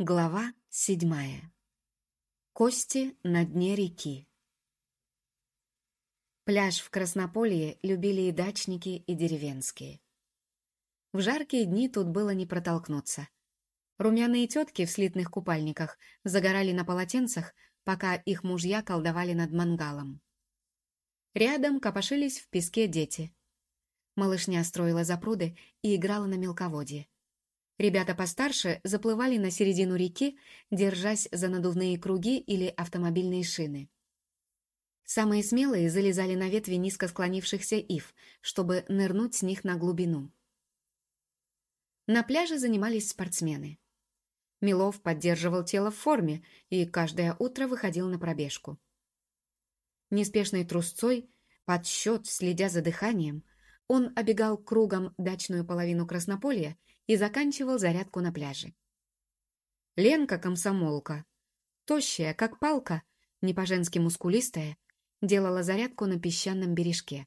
Глава седьмая. Кости на дне реки. Пляж в Краснополье любили и дачники, и деревенские. В жаркие дни тут было не протолкнуться. Румяные тетки в слитных купальниках загорали на полотенцах, пока их мужья колдовали над мангалом. Рядом копошились в песке дети. Малышня строила запруды и играла на мелководье. Ребята постарше заплывали на середину реки, держась за надувные круги или автомобильные шины. Самые смелые залезали на ветви низко склонившихся ив, чтобы нырнуть с них на глубину. На пляже занимались спортсмены. Милов поддерживал тело в форме и каждое утро выходил на пробежку. Неспешной трусцой, под счет, следя за дыханием, он обегал кругом дачную половину Краснополья и заканчивал зарядку на пляже. Ленка, комсомолка, тощая, как палка, не по-женски мускулистая, делала зарядку на песчаном бережке.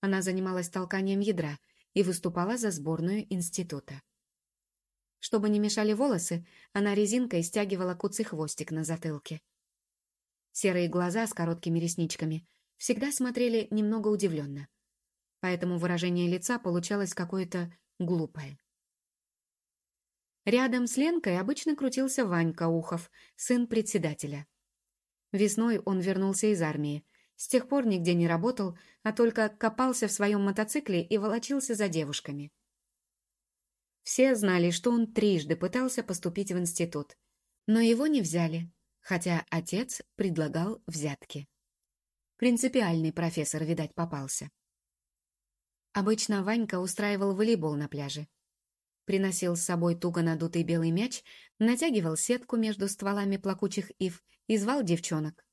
Она занималась толканием ядра и выступала за сборную института. Чтобы не мешали волосы, она резинкой стягивала куцый хвостик на затылке. Серые глаза с короткими ресничками всегда смотрели немного удивленно, поэтому выражение лица получалось какое-то глупое. Рядом с Ленкой обычно крутился Ванька Ухов, сын председателя. Весной он вернулся из армии. С тех пор нигде не работал, а только копался в своем мотоцикле и волочился за девушками. Все знали, что он трижды пытался поступить в институт. Но его не взяли, хотя отец предлагал взятки. Принципиальный профессор, видать, попался. Обычно Ванька устраивал волейбол на пляже. Приносил с собой туго надутый белый мяч, натягивал сетку между стволами плакучих ив и звал девчонок.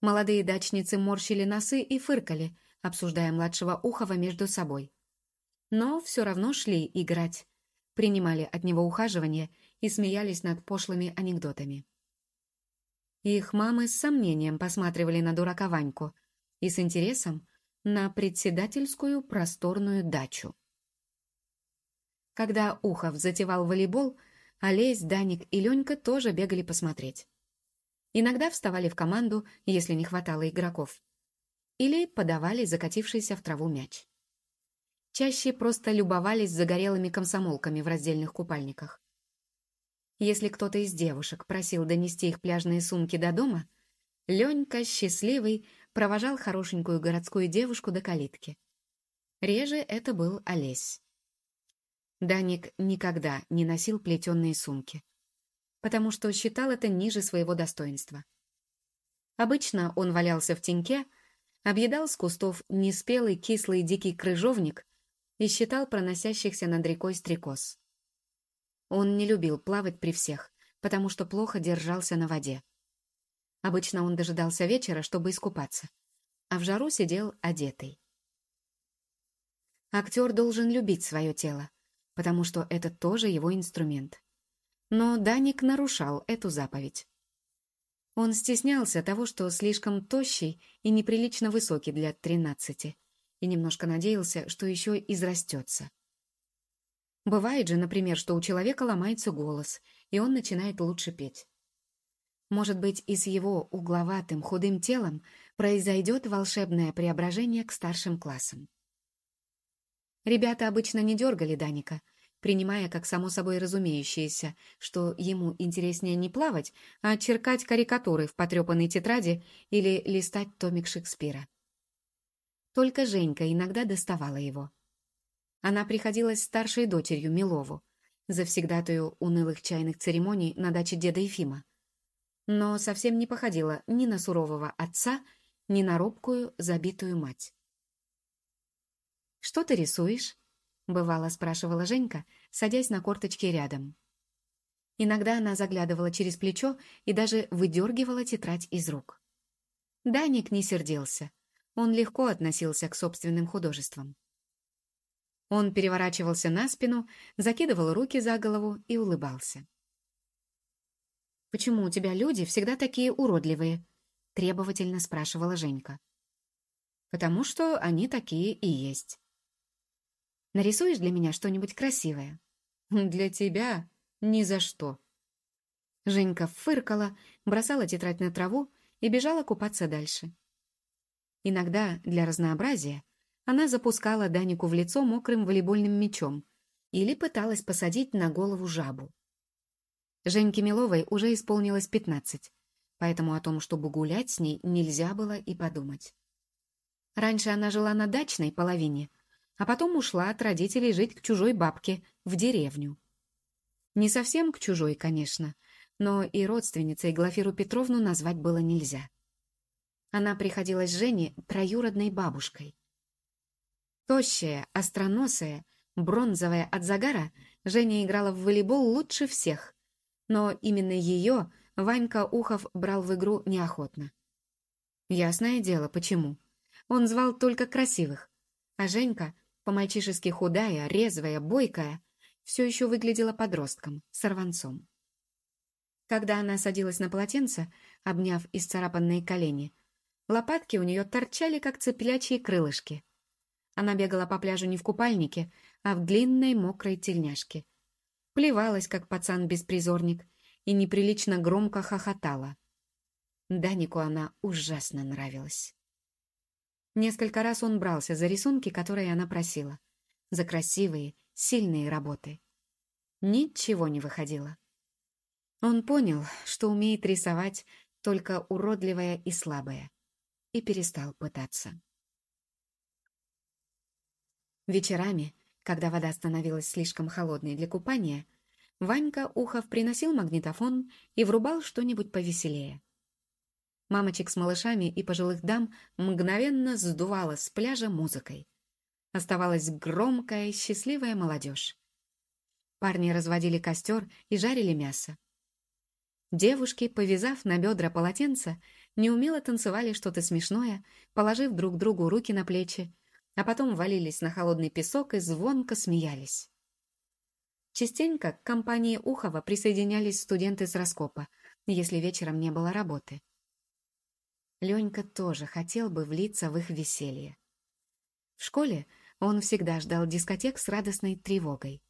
Молодые дачницы морщили носы и фыркали, обсуждая младшего Ухова между собой. Но все равно шли играть, принимали от него ухаживание и смеялись над пошлыми анекдотами. Их мамы с сомнением посматривали на дурака Ваньку и с интересом на председательскую просторную дачу. Когда Ухов затевал волейбол, Олесь, Даник и Ленька тоже бегали посмотреть. Иногда вставали в команду, если не хватало игроков. Или подавали закатившийся в траву мяч. Чаще просто любовались загорелыми комсомолками в раздельных купальниках. Если кто-то из девушек просил донести их пляжные сумки до дома, Ленька, счастливый, провожал хорошенькую городскую девушку до калитки. Реже это был Олесь. Даник никогда не носил плетеные сумки, потому что считал это ниже своего достоинства. Обычно он валялся в теньке, объедал с кустов неспелый кислый дикий крыжовник и считал проносящихся над рекой стрекоз. Он не любил плавать при всех, потому что плохо держался на воде. Обычно он дожидался вечера, чтобы искупаться, а в жару сидел одетый. Актер должен любить свое тело, потому что это тоже его инструмент. Но Даник нарушал эту заповедь. Он стеснялся того, что слишком тощий и неприлично высокий для тринадцати, и немножко надеялся, что еще израстется. Бывает же, например, что у человека ломается голос, и он начинает лучше петь. Может быть, и с его угловатым худым телом произойдет волшебное преображение к старшим классам. Ребята обычно не дергали Даника, принимая как само собой разумеющееся, что ему интереснее не плавать, а черкать карикатуры в потрепанной тетради или листать томик Шекспира. Только Женька иногда доставала его. Она приходилась старшей дочерью Милову, завсегдатую унылых чайных церемоний на даче деда Ефима. Но совсем не походила ни на сурового отца, ни на робкую, забитую мать. «Что ты рисуешь?» — бывало спрашивала Женька, садясь на корточки рядом. Иногда она заглядывала через плечо и даже выдергивала тетрадь из рук. Даник не сердился. Он легко относился к собственным художествам. Он переворачивался на спину, закидывал руки за голову и улыбался. «Почему у тебя люди всегда такие уродливые?» — требовательно спрашивала Женька. «Потому что они такие и есть». Нарисуешь для меня что-нибудь красивое?» «Для тебя? Ни за что», Женька фыркала, бросала тетрадь на траву и бежала купаться дальше. Иногда, для разнообразия, она запускала Данику в лицо мокрым волейбольным мячом или пыталась посадить на голову жабу. Женьке Миловой уже исполнилось пятнадцать, поэтому о том, чтобы гулять с ней, нельзя было и подумать. Раньше она жила на дачной половине, а потом ушла от родителей жить к чужой бабке в деревню. Не совсем к чужой, конечно, но и родственницей Глафиру Петровну назвать было нельзя. Она приходилась Жене троюродной бабушкой. Тощая, остроносая, бронзовая от загара, Женя играла в волейбол лучше всех, но именно ее Ванька Ухов брал в игру неохотно. Ясное дело, почему. Он звал только красивых, а Женька, по-мальчишески худая, резвая, бойкая, все еще выглядела подростком, сорванцом. Когда она садилась на полотенце, обняв исцарапанные колени, лопатки у нее торчали, как цыплячьи крылышки. Она бегала по пляжу не в купальнике, а в длинной мокрой тельняшке. Плевалась, как пацан-беспризорник, и неприлично громко хохотала. Данику она ужасно нравилась. Несколько раз он брался за рисунки, которые она просила. За красивые, сильные работы. Ничего не выходило. Он понял, что умеет рисовать только уродливое и слабое, и перестал пытаться. Вечерами, когда вода становилась слишком холодной для купания, Ванька Ухов приносил магнитофон и врубал что-нибудь повеселее. Мамочек с малышами и пожилых дам мгновенно сдувала с пляжа музыкой. Оставалась громкая, счастливая молодежь. Парни разводили костер и жарили мясо. Девушки, повязав на бедра полотенца, неумело танцевали что-то смешное, положив друг другу руки на плечи, а потом валились на холодный песок и звонко смеялись. Частенько к компании Ухова присоединялись студенты с раскопа, если вечером не было работы. Ленька тоже хотел бы влиться в их веселье. В школе он всегда ждал дискотек с радостной тревогой.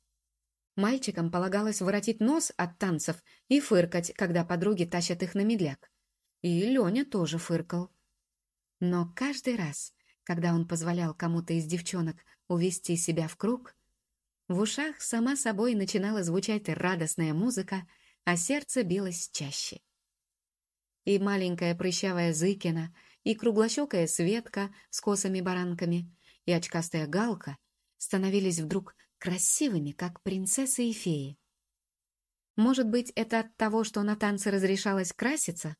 Мальчикам полагалось воротить нос от танцев и фыркать, когда подруги тащат их на медляк. И Леня тоже фыркал. Но каждый раз, когда он позволял кому-то из девчонок увести себя в круг, в ушах сама собой начинала звучать радостная музыка, а сердце билось чаще. И маленькая прыщавая Зыкина, и круглощекая Светка с косыми баранками, и очкастая Галка становились вдруг красивыми, как принцессы и феи. Может быть, это от того, что на танцы разрешалось краситься?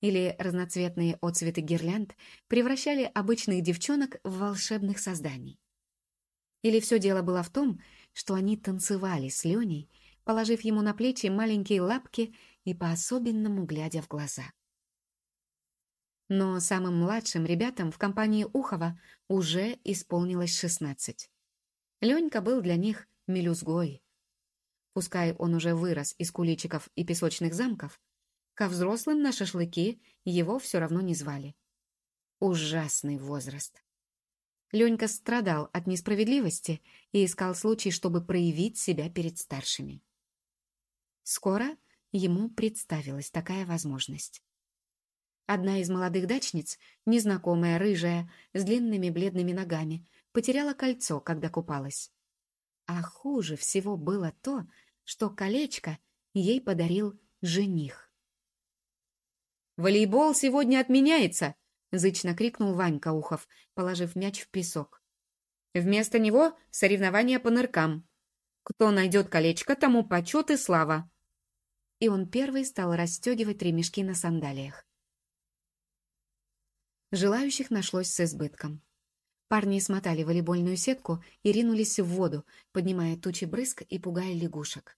Или разноцветные отцветы гирлянд превращали обычных девчонок в волшебных созданий? Или все дело было в том, что они танцевали с Леней, положив ему на плечи маленькие лапки и по-особенному глядя в глаза? Но самым младшим ребятам в компании Ухова уже исполнилось шестнадцать. Ленька был для них мелюзгой. Пускай он уже вырос из куличиков и песочных замков, ко взрослым на шашлыки его все равно не звали. Ужасный возраст. Ленька страдал от несправедливости и искал случай, чтобы проявить себя перед старшими. Скоро ему представилась такая возможность. Одна из молодых дачниц, незнакомая, рыжая, с длинными бледными ногами, потеряла кольцо, когда купалась. А хуже всего было то, что колечко ей подарил жених. «Волейбол сегодня отменяется!» — зычно крикнул Ванька Ухов, положив мяч в песок. «Вместо него соревнования по ныркам. Кто найдет колечко, тому почет и слава!» И он первый стал расстегивать ремешки на сандалиях. Желающих нашлось с избытком. Парни смотали волейбольную сетку и ринулись в воду, поднимая тучи брызг и пугая лягушек.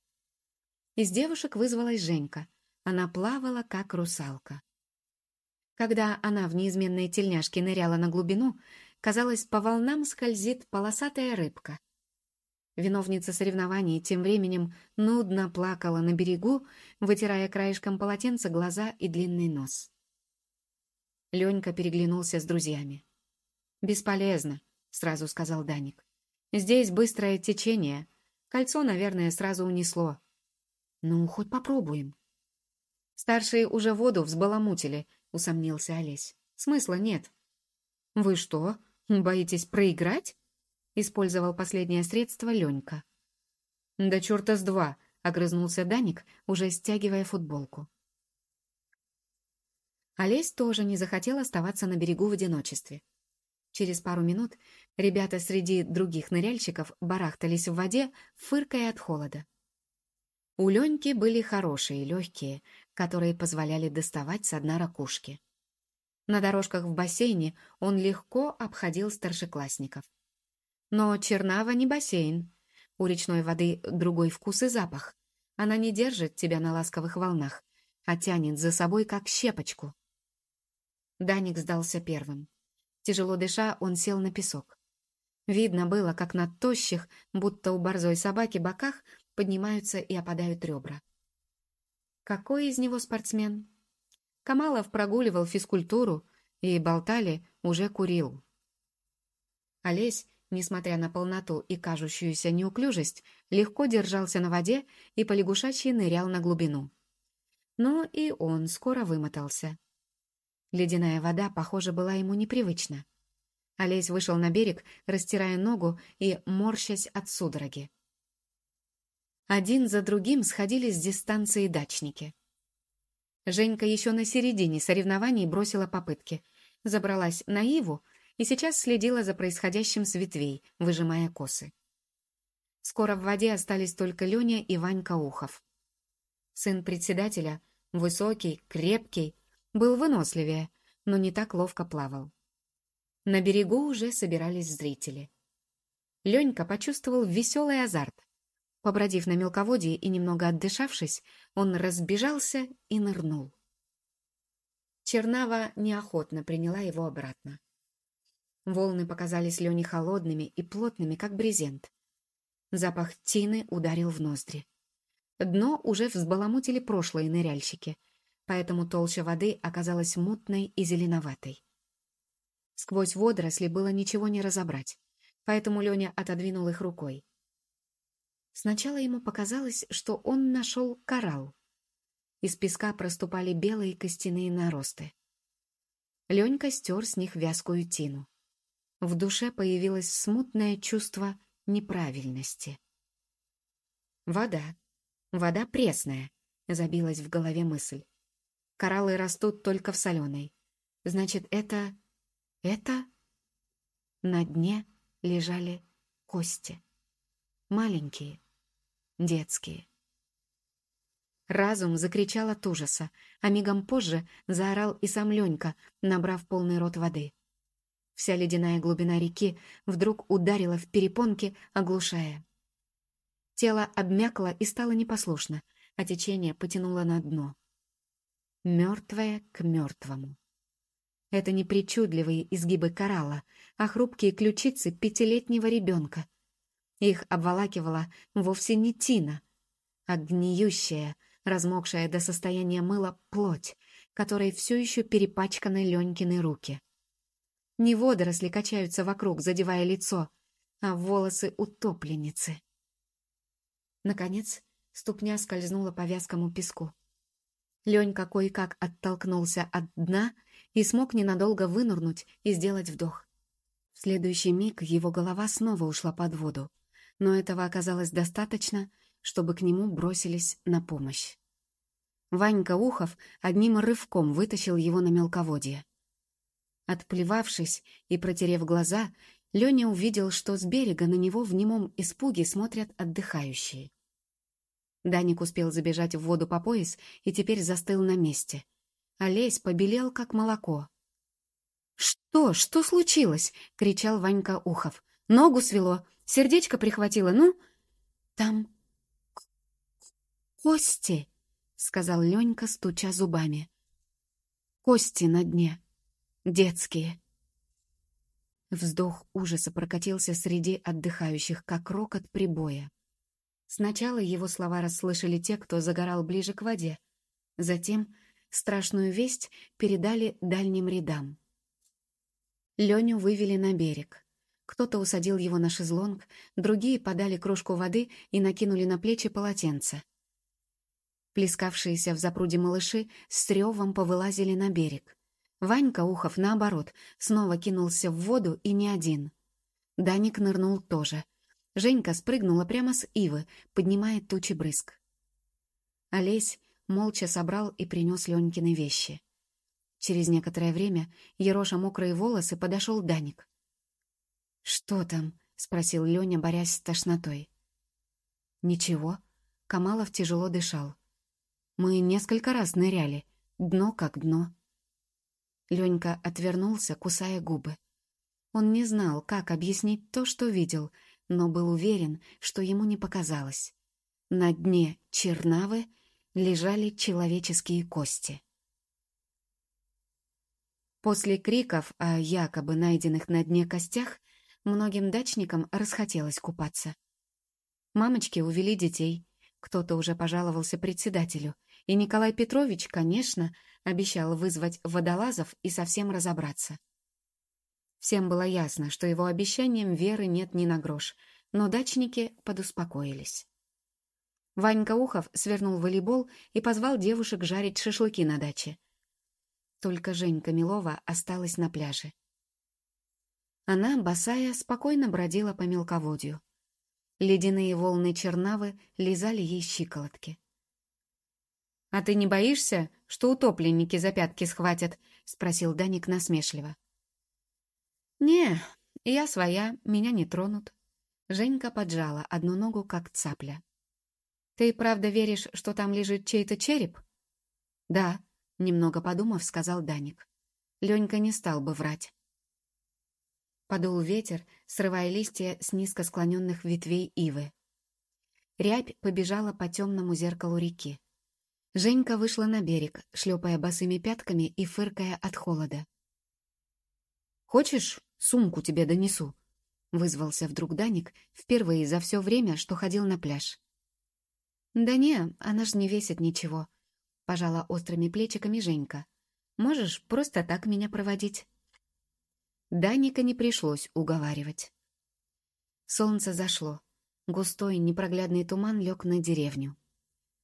Из девушек вызвалась Женька. Она плавала, как русалка. Когда она в неизменной тельняшке ныряла на глубину, казалось, по волнам скользит полосатая рыбка. Виновница соревнований тем временем нудно плакала на берегу, вытирая краешком полотенца глаза и длинный нос. Ленька переглянулся с друзьями. «Бесполезно», — сразу сказал Даник. «Здесь быстрое течение. Кольцо, наверное, сразу унесло». «Ну, хоть попробуем». Старшие уже воду взбаламутили, усомнился Олесь. Смысла нет. Вы что, боитесь проиграть? Использовал последнее средство Ленька. Да черта с два, огрызнулся Даник, уже стягивая футболку. Олесь тоже не захотел оставаться на берегу в одиночестве. Через пару минут ребята среди других ныряльщиков барахтались в воде, фыркая от холода. У Леньки были хорошие, легкие, которые позволяли доставать со дна ракушки. На дорожках в бассейне он легко обходил старшеклассников. Но Чернава не бассейн. У речной воды другой вкус и запах. Она не держит тебя на ласковых волнах, а тянет за собой, как щепочку. Даник сдался первым. Тяжело дыша, он сел на песок. Видно было, как на тощих, будто у борзой собаки, боках поднимаются и опадают ребра. Какой из него спортсмен? Камалов прогуливал физкультуру и, болтали, уже курил. Олесь, несмотря на полноту и кажущуюся неуклюжесть, легко держался на воде и полягушачьи нырял на глубину. Но и он скоро вымотался. Ледяная вода, похоже, была ему непривычна. Олесь вышел на берег, растирая ногу и морщась от судороги. Один за другим сходили с дистанции дачники. Женька еще на середине соревнований бросила попытки, забралась на Иву и сейчас следила за происходящим с ветвей, выжимая косы. Скоро в воде остались только Леня и Ванька Ухов. Сын председателя, высокий, крепкий, был выносливее, но не так ловко плавал. На берегу уже собирались зрители. Ленька почувствовал веселый азарт. Побродив на мелководье и немного отдышавшись, он разбежался и нырнул. Чернава неохотно приняла его обратно. Волны показались Лене холодными и плотными, как брезент. Запах тины ударил в ноздри. Дно уже взбаламутили прошлые ныряльщики — поэтому толща воды оказалась мутной и зеленоватой. Сквозь водоросли было ничего не разобрать, поэтому Леня отодвинул их рукой. Сначала ему показалось, что он нашел коралл. Из песка проступали белые костяные наросты. Ленька стер с них вязкую тину. В душе появилось смутное чувство неправильности. «Вода. Вода пресная», — забилась в голове мысль. Кораллы растут только в соленой. Значит, это... это... На дне лежали кости. Маленькие, детские. Разум закричал от ужаса, а мигом позже заорал и сам Ленька, набрав полный рот воды. Вся ледяная глубина реки вдруг ударила в перепонки, оглушая. Тело обмякло и стало непослушно, а течение потянуло на дно мертвое к мертвому. Это не причудливые изгибы коралла, а хрупкие ключицы пятилетнего ребенка. Их обволакивала вовсе не тина, а гниющая, размокшая до состояния мыла плоть, которой все еще перепачканы Ленькины руки. Не водоросли качаются вокруг, задевая лицо, а волосы утопленницы. Наконец, ступня скользнула по вязкому песку. Ленька кое-как оттолкнулся от дна и смог ненадолго вынырнуть и сделать вдох. В следующий миг его голова снова ушла под воду, но этого оказалось достаточно, чтобы к нему бросились на помощь. Ванька Ухов одним рывком вытащил его на мелководье. Отплевавшись и протерев глаза, Леня увидел, что с берега на него в немом испуге смотрят отдыхающие. Даник успел забежать в воду по пояс и теперь застыл на месте. Олесь побелел, как молоко. «Что? Что случилось?» — кричал Ванька Ухов. «Ногу свело, сердечко прихватило, ну?» «Там кости», — сказал Ленька, стуча зубами. «Кости на дне. Детские». Вздох ужаса прокатился среди отдыхающих, как рокот прибоя. Сначала его слова расслышали те, кто загорал ближе к воде. Затем страшную весть передали дальним рядам. Леню вывели на берег. Кто-то усадил его на шезлонг, другие подали кружку воды и накинули на плечи полотенце. Плескавшиеся в запруде малыши с ревом повылазили на берег. Ванька Ухов, наоборот, снова кинулся в воду и не один. Даник нырнул тоже. Женька спрыгнула прямо с ивы, поднимая тучи брызг. Олесь молча собрал и принес Ленькины вещи. Через некоторое время, ероша мокрые волосы, подошел Даник. «Что там?» — спросил Леня, борясь с тошнотой. «Ничего». Камалов тяжело дышал. «Мы несколько раз ныряли. Дно как дно». Ленька отвернулся, кусая губы. Он не знал, как объяснить то, что видел, но был уверен, что ему не показалось. На дне Чернавы лежали человеческие кости. После криков о якобы найденных на дне костях многим дачникам расхотелось купаться. Мамочки увели детей, кто-то уже пожаловался председателю, и Николай Петрович, конечно, обещал вызвать водолазов и совсем разобраться. Всем было ясно, что его обещаниям веры нет ни на грош, но дачники подуспокоились. Ванька Ухов свернул волейбол и позвал девушек жарить шашлыки на даче. Только Женька Милова осталась на пляже. Она, босая, спокойно бродила по мелководью. Ледяные волны Чернавы лизали ей щиколотки. «А ты не боишься, что утопленники за пятки схватят?» — спросил Даник насмешливо. «Не, я своя, меня не тронут». Женька поджала одну ногу, как цапля. «Ты правда веришь, что там лежит чей-то череп?» «Да», — немного подумав, сказал Даник. Ленька не стал бы врать. Подул ветер, срывая листья с низко склоненных ветвей ивы. Рябь побежала по темному зеркалу реки. Женька вышла на берег, шлепая босыми пятками и фыркая от холода. «Хочешь, сумку тебе донесу?» — вызвался вдруг Даник впервые за все время, что ходил на пляж. «Да не, она ж не весит ничего», — пожала острыми плечиками Женька. «Можешь просто так меня проводить?» Даника не пришлось уговаривать. Солнце зашло. Густой непроглядный туман лег на деревню.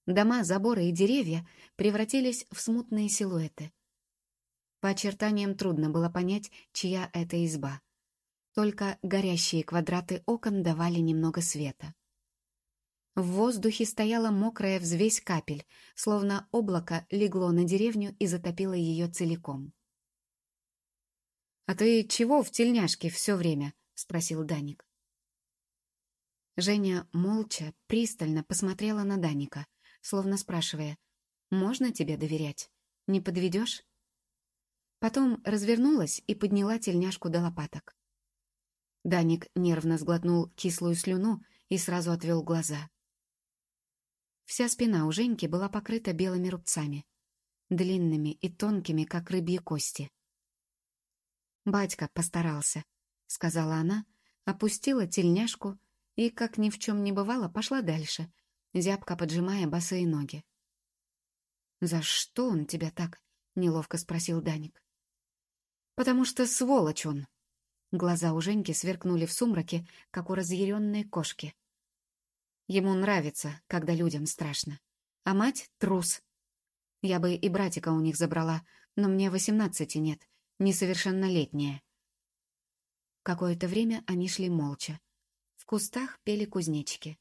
Дома, заборы и деревья превратились в смутные силуэты. По очертаниям трудно было понять, чья это изба. Только горящие квадраты окон давали немного света. В воздухе стояла мокрая взвесь капель, словно облако легло на деревню и затопило ее целиком. «А ты чего в тельняшке все время?» — спросил Даник. Женя молча, пристально посмотрела на Даника, словно спрашивая, «Можно тебе доверять? Не подведешь?» Потом развернулась и подняла тельняшку до лопаток. Даник нервно сглотнул кислую слюну и сразу отвел глаза. Вся спина у Женьки была покрыта белыми рубцами, длинными и тонкими, как рыбьи кости. «Батька постарался», — сказала она, опустила тельняшку и, как ни в чем не бывало, пошла дальше, зябко поджимая босые ноги. «За что он тебя так?» — неловко спросил Даник. «Потому что сволочь он!» Глаза у Женьки сверкнули в сумраке, как у разъяренной кошки. Ему нравится, когда людям страшно. А мать — трус. Я бы и братика у них забрала, но мне восемнадцати нет, несовершеннолетняя. Какое-то время они шли молча. В кустах пели кузнечики.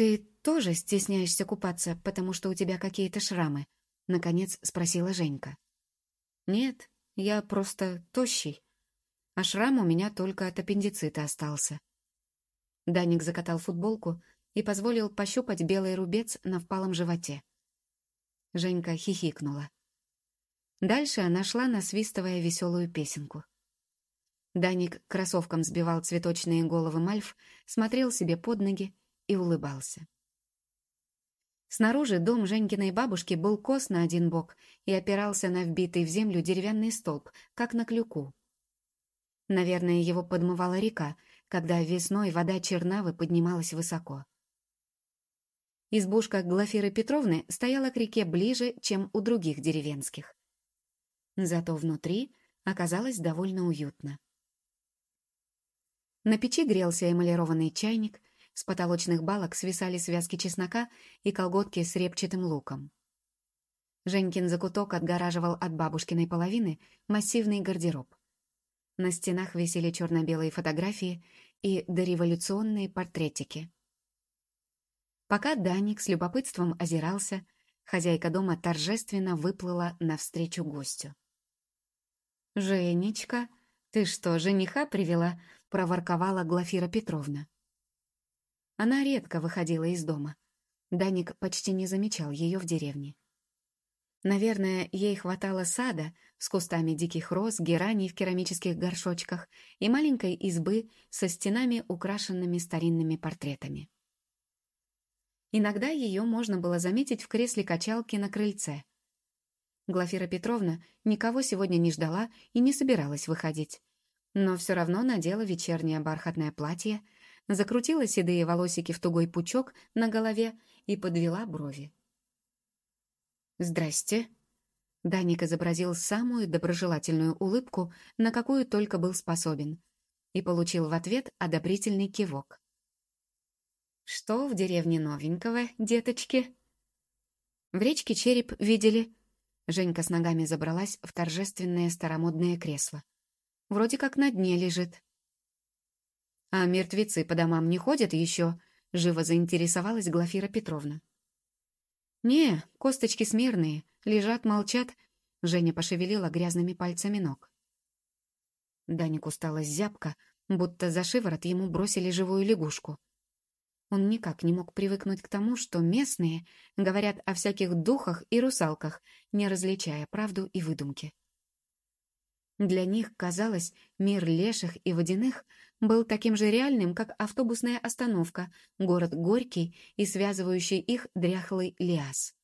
«Ты тоже стесняешься купаться, потому что у тебя какие-то шрамы?» — наконец спросила Женька. «Нет, я просто тощий. А шрам у меня только от аппендицита остался». Даник закатал футболку и позволил пощупать белый рубец на впалом животе. Женька хихикнула. Дальше она шла, насвистывая веселую песенку. Даник кроссовком сбивал цветочные головы мальф, смотрел себе под ноги и улыбался. Снаружи дом Женькиной бабушки был кос на один бок и опирался на вбитый в землю деревянный столб, как на клюку. Наверное, его подмывала река, когда весной вода Чернавы поднималась высоко. Избушка Глафиры Петровны стояла к реке ближе, чем у других деревенских. Зато внутри оказалось довольно уютно. На печи грелся эмалированный чайник, С потолочных балок свисали связки чеснока и колготки с репчатым луком. Женькин закуток отгораживал от бабушкиной половины массивный гардероб. На стенах висели черно-белые фотографии и дореволюционные портретики. Пока Даник с любопытством озирался, хозяйка дома торжественно выплыла навстречу гостю. «Женечка, ты что, жениха привела?» — проворковала Глафира Петровна. Она редко выходила из дома. Даник почти не замечал ее в деревне. Наверное, ей хватало сада с кустами диких роз, гераний в керамических горшочках и маленькой избы со стенами, украшенными старинными портретами. Иногда ее можно было заметить в кресле качалки на крыльце. Глафира Петровна никого сегодня не ждала и не собиралась выходить. Но все равно надела вечернее бархатное платье, закрутила седые волосики в тугой пучок на голове и подвела брови. «Здрасте». Даник изобразил самую доброжелательную улыбку, на какую только был способен, и получил в ответ одобрительный кивок. «Что в деревне новенького, деточки?» «В речке череп видели». Женька с ногами забралась в торжественное старомодное кресло. «Вроде как на дне лежит». «А мертвецы по домам не ходят еще?» — живо заинтересовалась Глафира Петровна. «Не, косточки смирные, лежат, молчат», — Женя пошевелила грязными пальцами ног. Данику стало зябко, будто за шиворот ему бросили живую лягушку. Он никак не мог привыкнуть к тому, что местные говорят о всяких духах и русалках, не различая правду и выдумки. Для них, казалось, мир леших и водяных был таким же реальным, как автобусная остановка, город Горький и связывающий их дряхлый лиас.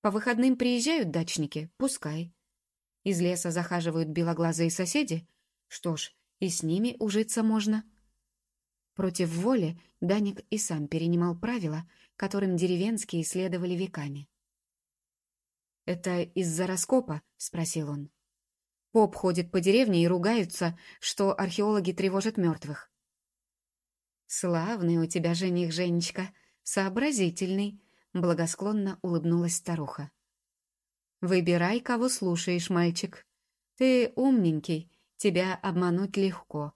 По выходным приезжают дачники, пускай. Из леса захаживают белоглазые соседи, что ж, и с ними ужиться можно. Против воли Даник и сам перенимал правила, которым деревенские следовали веками. «Это из-за раскопа?» — спросил он. Поп ходит по деревне и ругаются, что археологи тревожат мертвых. «Славный у тебя жених, Женечка, сообразительный», — благосклонно улыбнулась старуха. «Выбирай, кого слушаешь, мальчик. Ты умненький, тебя обмануть легко.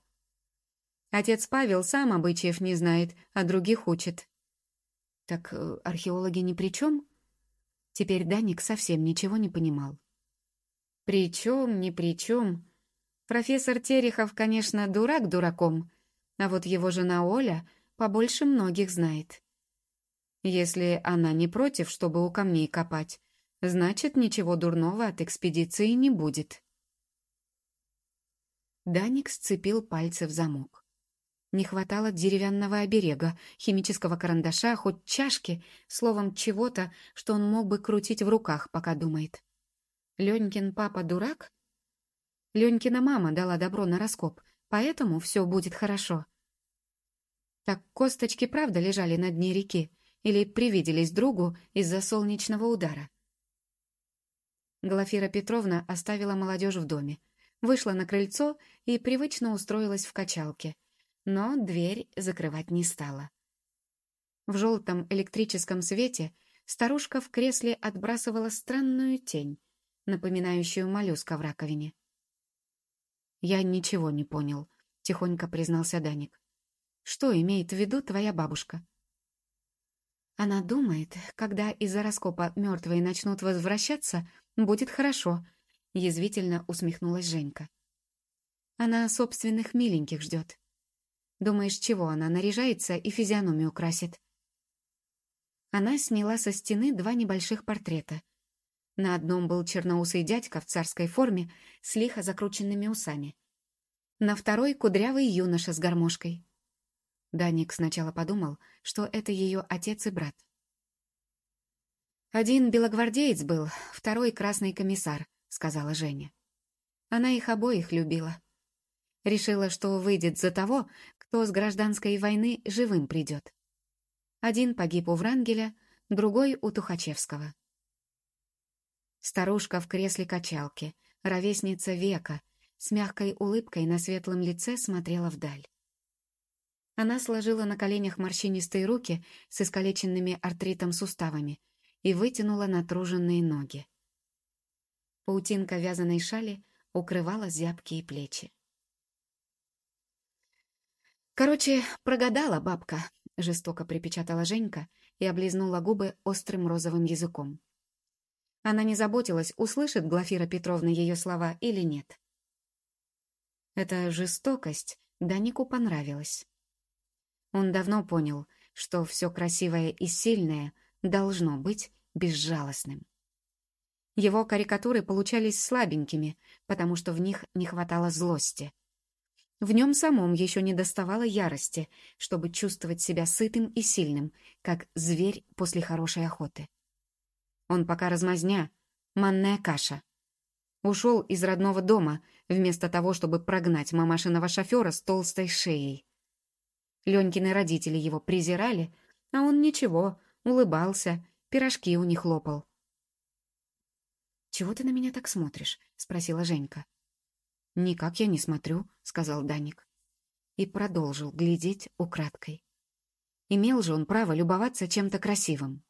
Отец Павел сам обычаев не знает, а других учит». «Так э, археологи ни при чем?» Теперь Даник совсем ничего не понимал. При чем, ни при чем. Профессор Терехов, конечно, дурак дураком, а вот его жена Оля побольше многих знает. Если она не против, чтобы у камней копать, значит, ничего дурного от экспедиции не будет. Даник сцепил пальцы в замок. Не хватало деревянного оберега, химического карандаша, хоть чашки, словом, чего-то, что он мог бы крутить в руках, пока думает. Ленькин папа дурак? Ленькина мама дала добро на раскоп, поэтому все будет хорошо. Так косточки правда лежали на дне реки или привиделись другу из-за солнечного удара? Глафира Петровна оставила молодежь в доме, вышла на крыльцо и привычно устроилась в качалке, но дверь закрывать не стала. В желтом электрическом свете старушка в кресле отбрасывала странную тень, напоминающую моллюска в раковине. «Я ничего не понял», — тихонько признался Даник. «Что имеет в виду твоя бабушка?» «Она думает, когда из-за раскопа мертвые начнут возвращаться, будет хорошо», — язвительно усмехнулась Женька. «Она собственных миленьких ждет. Думаешь, чего она наряжается и физиономию красит?» Она сняла со стены два небольших портрета — на одном был черноусый дядька в царской форме с лихо закрученными усами. На второй — кудрявый юноша с гармошкой. Даник сначала подумал, что это ее отец и брат. «Один белогвардеец был, второй — красный комиссар», — сказала Женя. Она их обоих любила. Решила, что выйдет за того, кто с гражданской войны живым придет. Один погиб у Врангеля, другой — у Тухачевского. Старушка в кресле качалки, ровесница века, с мягкой улыбкой на светлом лице смотрела вдаль. Она сложила на коленях морщинистые руки с искалеченными артритом суставами и вытянула натруженные ноги. Паутинка вязаной шали укрывала зябкие плечи. «Короче, прогадала бабка», — жестоко припечатала Женька и облизнула губы острым розовым языком. Она не заботилась, услышит Глафира Петровна ее слова или нет. Эта жестокость Данику понравилась. Он давно понял, что все красивое и сильное должно быть безжалостным. Его карикатуры получались слабенькими, потому что в них не хватало злости. В нем самом еще не доставало ярости, чтобы чувствовать себя сытым и сильным, как зверь после хорошей охоты. Он пока размазня, манная каша. Ушел из родного дома, вместо того, чтобы прогнать мамашиного шофера с толстой шеей. Ленькины родители его презирали, а он ничего, улыбался, пирожки у них лопал. «Чего ты на меня так смотришь?» — спросила Женька. «Никак я не смотрю», — сказал Даник. И продолжил глядеть украдкой. Имел же он право любоваться чем-то красивым.